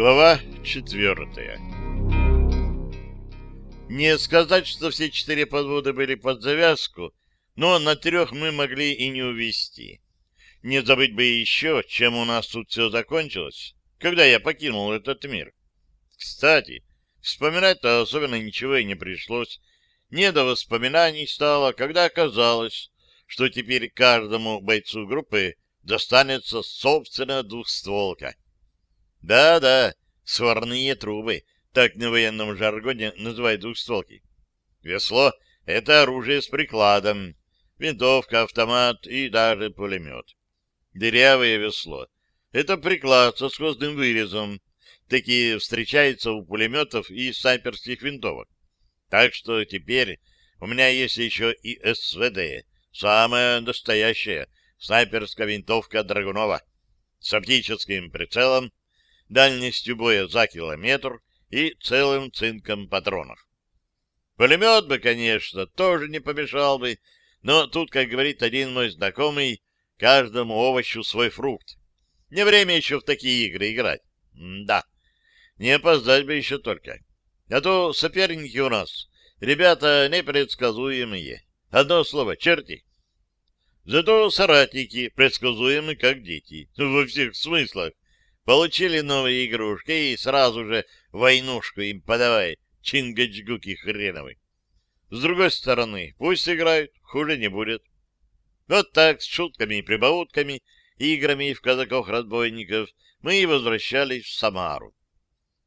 Глава четвертая Не сказать, что все четыре подвода были под завязку, но на трех мы могли и не увести. Не забыть бы еще, чем у нас тут все закончилось, когда я покинул этот мир. Кстати, вспоминать-то особенно ничего и не пришлось. Не до воспоминаний стало, когда оказалось, что теперь каждому бойцу группы достанется собственная двухстволка. Да-да, сварные трубы, так на военном жаргоне называют двухстволки. Весло — это оружие с прикладом, винтовка, автомат и даже пулемет. Дырявое весло — это приклад со сквозным вырезом. Такие встречаются у пулеметов и снайперских винтовок. Так что теперь у меня есть еще и СВД, самая настоящая снайперская винтовка Драгунова с оптическим прицелом, дальностью боя за километр и целым цинком патронов. Пулемет бы, конечно, тоже не помешал бы, но тут, как говорит один мой знакомый, каждому овощу свой фрукт. Не время еще в такие игры играть. М да, не опоздать бы еще только. А то соперники у нас, ребята непредсказуемые. Одно слово — черти. Зато соратники предсказуемы, как дети, во всех смыслах. Получили новые игрушки и сразу же войнушку им подавай, чингачгуки хреновы. С другой стороны, пусть играют, хуже не будет. Вот так, с шутками и прибаутками, играми в казаков-разбойников, мы и возвращались в Самару.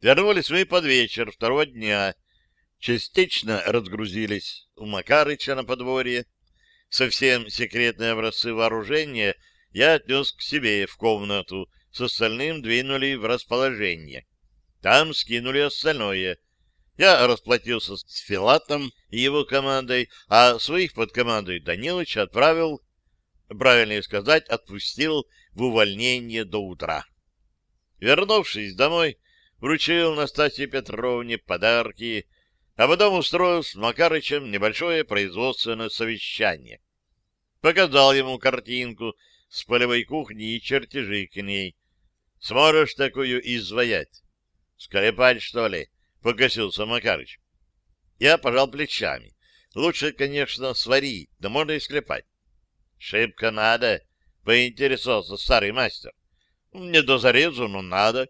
Вернулись мы под вечер второго дня. Частично разгрузились у Макарыча на подворье. Совсем секретные образцы вооружения я отнес к себе в комнату, с остальным двинули в расположение. Там скинули остальное. Я расплатился с Филатом и его командой, а своих под командой Данилыча отправил, правильнее сказать, отпустил в увольнение до утра. Вернувшись домой, вручил Настасье Петровне подарки, а потом устроил с Макарычем небольшое производственное совещание. Показал ему картинку с полевой кухни и чертежи к ней, Сможешь такую изваять? Скрепать, что ли? Покосился Макарыч. Я пожал плечами. Лучше, конечно, сварить, да можно и склепать. Шибко надо, поинтересовался старый мастер. Не до зарезу, но надо.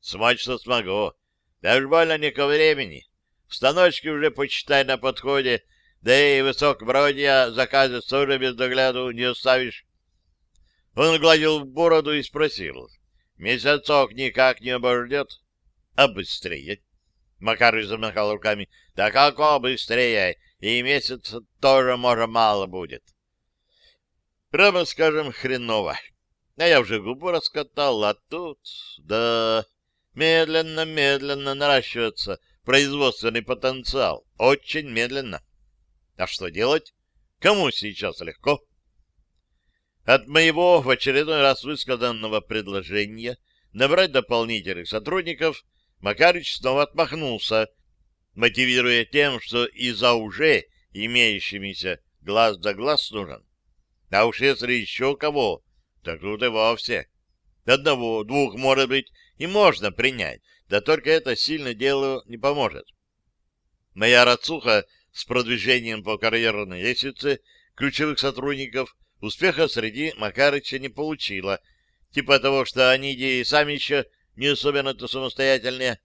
Смочь-то смогу. Даже больно не ко времени. Станочки уже, почитай, на подходе, да и высокобродья заказы тоже без догляду не оставишь. Он гладил бороду и спросил. Месяцок никак не обождет. А быстрее? Макарыч замахал руками. Да како быстрее? И месяц тоже, может, мало будет. Прямо скажем, хреново. А я уже губу раскатал, а тут... Да... Медленно-медленно наращивается производственный потенциал. Очень медленно. А что делать? Кому сейчас легко? От моего в очередной раз высказанного предложения набрать дополнительных сотрудников Макарич снова отмахнулся, мотивируя тем, что и за уже имеющимися глаз да глаз нужен. А уж если еще кого, так тут и вовсе. Одного, двух, может быть, и можно принять, да только это сильно делу не поможет. Моя рацуха с продвижением по карьерной лестнице ключевых сотрудников успеха среди Макарыча не получила, типа того, что они идеи сами еще не особенно-то самостоятельные.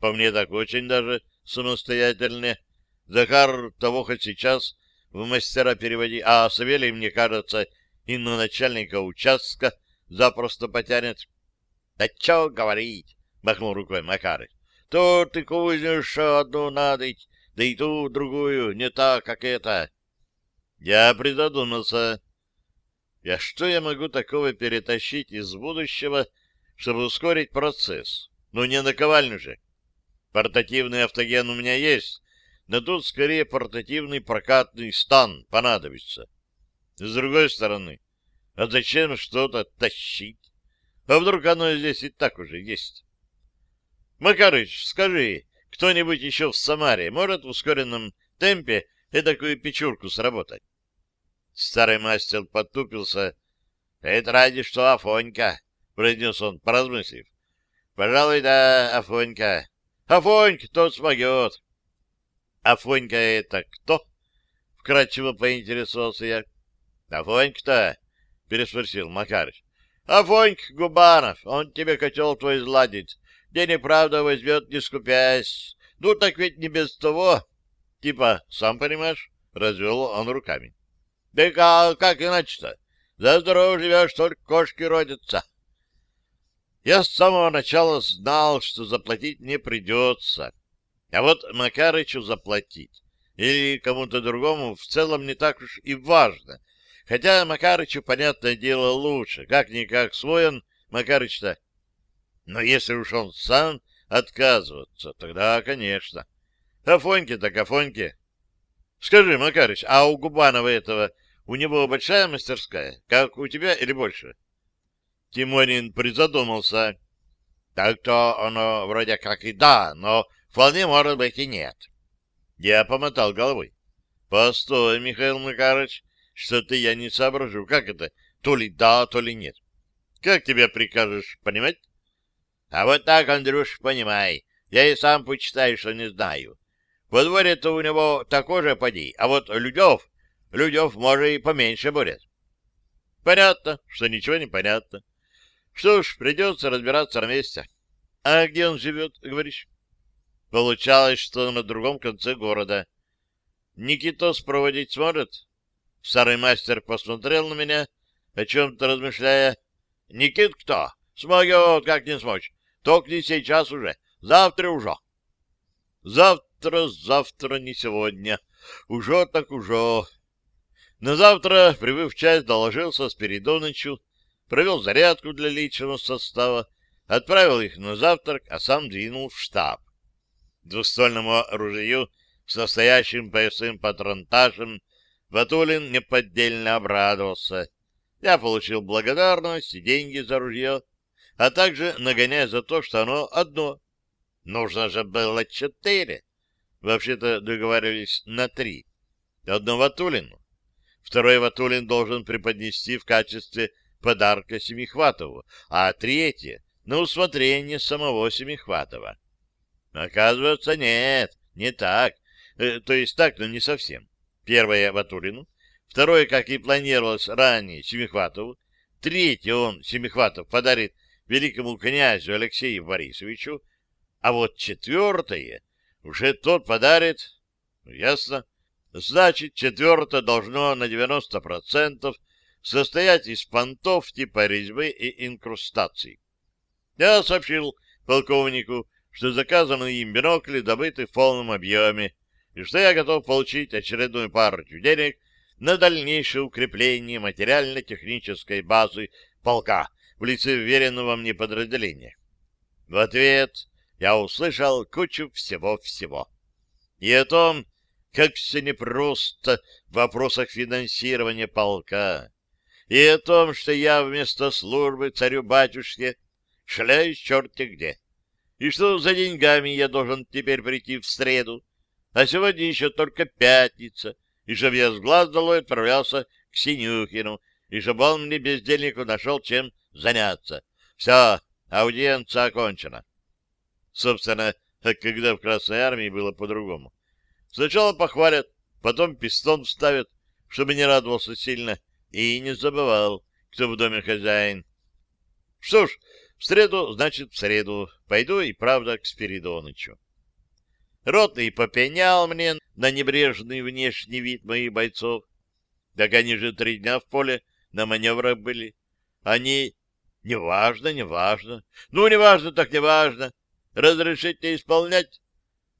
По мне так очень даже самостоятельные. Захар того хоть сейчас в мастера переводи, а Савелий, мне кажется, и на начальника участка запросто потянет. — Да что говорить, — махнул рукой Макарыч. — То ты кузнешь одну надоть, да и ту другую, не так, как это. Я призадумался. А что я могу такого перетащить из будущего, чтобы ускорить процесс? Ну, не наковальню же. Портативный автоген у меня есть, но тут скорее портативный прокатный стан понадобится. С другой стороны, а зачем что-то тащить? А вдруг оно здесь и так уже есть? Макарыч, скажи, кто-нибудь еще в Самаре может в ускоренном темпе такую печурку сработать? Старый мастер потупился. — Это ради что Афонька, — произнес он, поразмыслив. — Пожалуй, да, Афонька. Афонька тот смогет. Афонька это кто? Вкратчиво поинтересовался я. Афонька-то? Переспросил Макарыч. Афонька Губанов, он тебе котел твой изладит. Денег, правда, возьмет, не скупясь. Ну, так ведь не без того. Типа, сам понимаешь, развел он руками. Да как, как иначе-то? За здорово живешь, только кошки родятся. Я с самого начала знал, что заплатить не придется. А вот Макарычу заплатить или кому-то другому в целом не так уж и важно. Хотя Макарычу, понятное дело, лучше. Как-никак свой он, Макарыч-то. Но если уж он сам отказываться, тогда, конечно. Афоньки так Афоньки. Скажи, Макарыч, а у Губанова этого у него большая мастерская, как у тебя или больше? Тимонин призадумался. Так-то оно вроде как и да, но вполне может быть и нет. Я помотал головой. Постой, Михаил Макарович, что-то я не соображу. Как это? То ли да, то ли нет. Как тебя прикажешь понимать? А вот так, Андрюш, понимай. Я и сам почитаю, что не знаю. Во дворе-то у него такое же поди, а вот Людев Людев, может, и поменьше будет. Понятно, что ничего не понятно. Что ж, придется разбираться на месте. А где он живет, говоришь? Получалось, что на другом конце города. Никитос проводить сможет? Старый мастер посмотрел на меня, о чем-то размышляя. Никит кто? Смогет, как не смочь. Только не сейчас уже. Завтра уже. Завтра, завтра, не сегодня. Уже так уже. На завтра, прибыв в часть, доложился Спиридонычу, провел зарядку для личного состава, отправил их на завтрак, а сам двинул в штаб. Двуствольному оружию с настоящим поясным патронтажем Ватулин неподдельно обрадовался. Я получил благодарность и деньги за ружье, а также нагоняя за то, что оно одно. Нужно же было четыре. Вообще-то договаривались на три. Одно Ватулину. Второй Ватулин должен преподнести в качестве подарка Семихватову, а третье — на усмотрение самого Семихватова. Оказывается, нет, не так. Э, то есть так, но не совсем. Первое — Ватулину, второе, как и планировалось ранее, Семихватову, третье он, Семихватов, подарит великому князю Алексею Борисовичу, а вот четвертое уже тот подарит, ну, ясно, Значит, четвертое должно на 90% состоять из понтов типа резьбы и инкрустаций. Я сообщил полковнику, что заказанные им бинокли добыты в полном объеме, и что я готов получить очередную партию денег на дальнейшее укрепление материально-технической базы полка в лице веренного мне подразделения. В ответ я услышал кучу всего-всего. И о том, как все непросто в вопросах финансирования полка, и о том, что я вместо службы царю-батюшке шляюсь черти где, и что за деньгами я должен теперь прийти в среду, а сегодня еще только пятница, и чтобы я с глаз долой отправлялся к Синюхину, и чтобы он мне бездельнику нашел чем заняться. Все, аудиенция окончена. Собственно, когда в Красной Армии было по-другому. Сначала похвалят, потом пистон вставят, чтобы не радовался сильно и не забывал, кто в доме хозяин. Что ж, в среду, значит, в среду. Пойду и правда к Спиридонычу. Ротный попенял мне на небрежный внешний вид моих бойцов. Так они же три дня в поле на маневрах были. Они... Неважно, неважно. Ну, неважно, так неважно. Разрешите исполнять?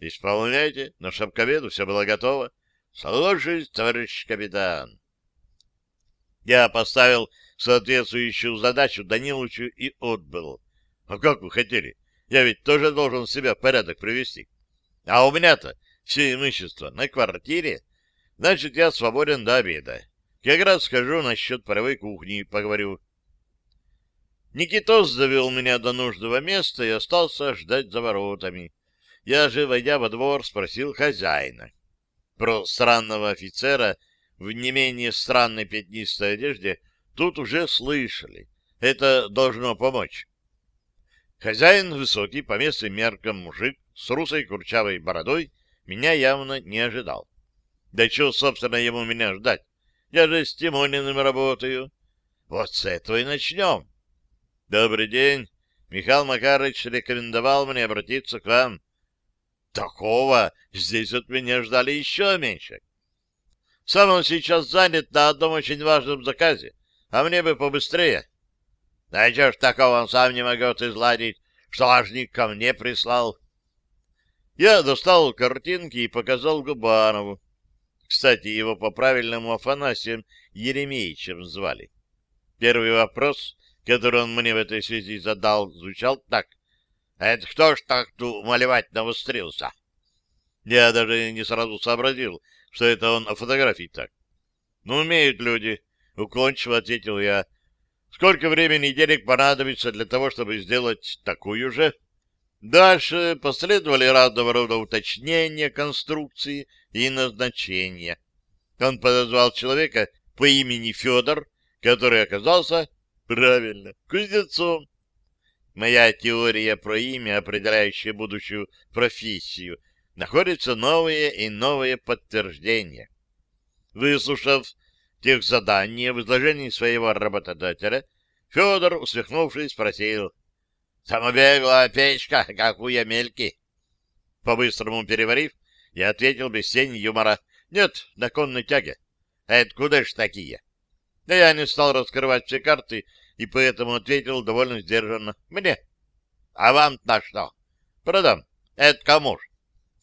Исполняйте, к обеду все было готово. Слушаюсь, товарищ капитан. Я поставил соответствующую задачу Даниловичу и отбыл. А как вы хотели? Я ведь тоже должен себя в порядок привести. А у меня-то все имущество на квартире. Значит, я свободен до обеда. Как раз скажу насчет паровой кухни, поговорю. Никитос завел меня до нужного места и остался ждать за воротами. Я же, войдя во двор, спросил хозяина. Про странного офицера в не менее странной пятнистой одежде тут уже слышали. Это должно помочь. Хозяин высокий, по местным меркам мужик, с русой курчавой бородой, меня явно не ожидал. Да чего, собственно, ему меня ждать? Я же с Тимониным работаю. Вот с этого и начнем. Добрый день. Михаил Макарович рекомендовал мне обратиться к вам. Такого здесь от меня ждали еще меньше. Сам он сейчас занят на одном очень важном заказе, а мне бы побыстрее. А чего ж такого он сам не могет изладить, что ажник ко мне прислал? Я достал картинки и показал Губанову. Кстати, его по-правильному Афанасием Еремеевичем звали. Первый вопрос, который он мне в этой связи задал, звучал так. «А это кто ж так тут малевать навострился?» Я даже не сразу сообразил, что это он о фотографии так. «Ну, умеют люди», — уклончиво ответил я. «Сколько времени и денег понадобится для того, чтобы сделать такую же?» Дальше последовали разного рода уточнения конструкции и назначения. Он подозвал человека по имени Федор, который оказался, правильно, кузнецом. Моя теория про имя, определяющее будущую профессию, находится новые и новые подтверждения. Выслушав тех задания в изложении своего работодателя, Федор, усмехнувшись, спросил, Самобеглая печка, как у Емельки. По-быстрому переварив, я ответил без тени юмора. Нет, на конной тяге. А это куда ж такие? Да я не стал раскрывать все карты, и поэтому ответил довольно сдержанно. Мне. А вам на что? Продам. Это кому ж?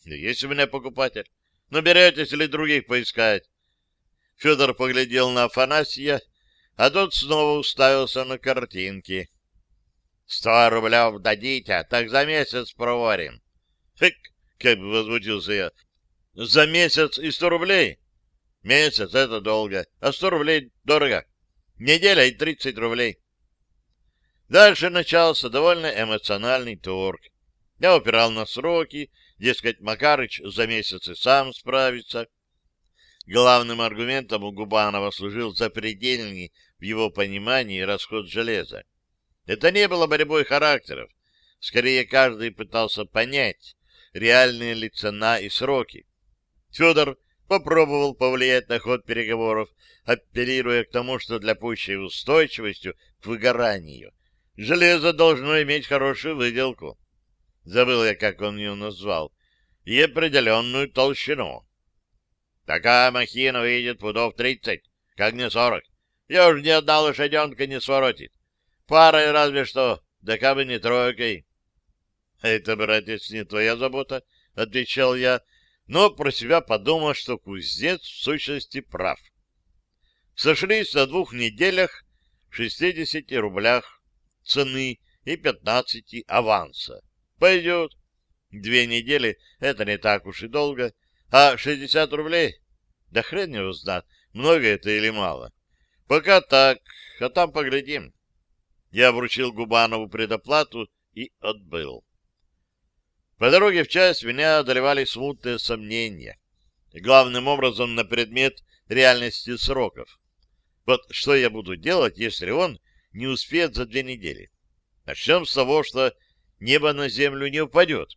Есть у меня покупатель. Но беретесь ли других поискать? Федор поглядел на Афанасия, а тот снова уставился на картинки. Сто рублев дадите, так за месяц проворим. Хык, как бы возмутился я. За месяц и сто рублей? Месяц — это долго, а сто рублей дорого. Неделя и тридцать рублей. Дальше начался довольно эмоциональный торг. Я упирал на сроки, дескать, Макарыч за месяц и сам справится. Главным аргументом у Губанова служил запредельный в его понимании расход железа. Это не было борьбой характеров. Скорее, каждый пытался понять, реальные ли цена и сроки. Федор попробовал повлиять на ход переговоров, апеллируя к тому, что для пущей устойчивости к выгоранию железо должно иметь хорошую выделку. Забыл я, как он ее назвал. И определенную толщину. Такая махина выйдет пудов тридцать, как не сорок. Я уж ни одна лошаденка не своротит. Парой разве что, да как бы не тройкой. — Это, братец, не твоя забота, — отвечал я, но про себя подумал, что кузнец в сущности прав. Сошлись на двух неделях, 60 рублях цены и 15 аванса. Пойдет. Две недели — это не так уж и долго. А 60 рублей? Да хрен его знает, много это или мало. Пока так, а там поглядим. Я вручил Губанову предоплату и отбыл. По дороге в часть меня одолевали смутные сомнения. Главным образом на предмет реальности сроков. Вот что я буду делать, если он не успеет за две недели? Начнем с того, что небо на землю не упадет.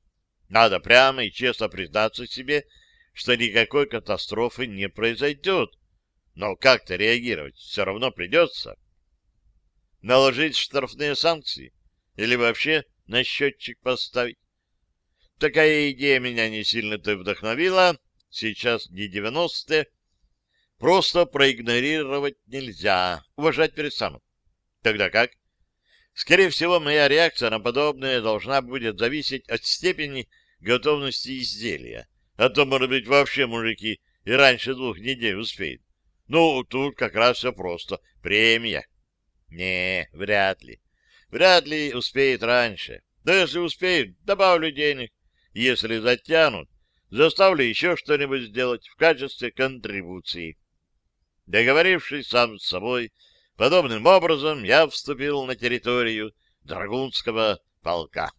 Надо прямо и честно признаться себе, что никакой катастрофы не произойдет. Но как-то реагировать все равно придется наложить штрафные санкции или вообще на счетчик поставить. Такая идея меня не сильно-то вдохновила, сейчас не 90-е. Просто проигнорировать нельзя, уважать перестану. Тогда как? Скорее всего, моя реакция на подобное должна будет зависеть от степени готовности изделия. А то, может быть, вообще мужики и раньше двух недель успеют. Ну, тут как раз все просто. Премия. Не, вряд ли. Вряд ли успеет раньше. Да если успеют, добавлю денег. Если затянут, заставлю еще что-нибудь сделать в качестве контрибуции. Договорившись сам с собой, подобным образом я вступил на территорию Драгунского полка.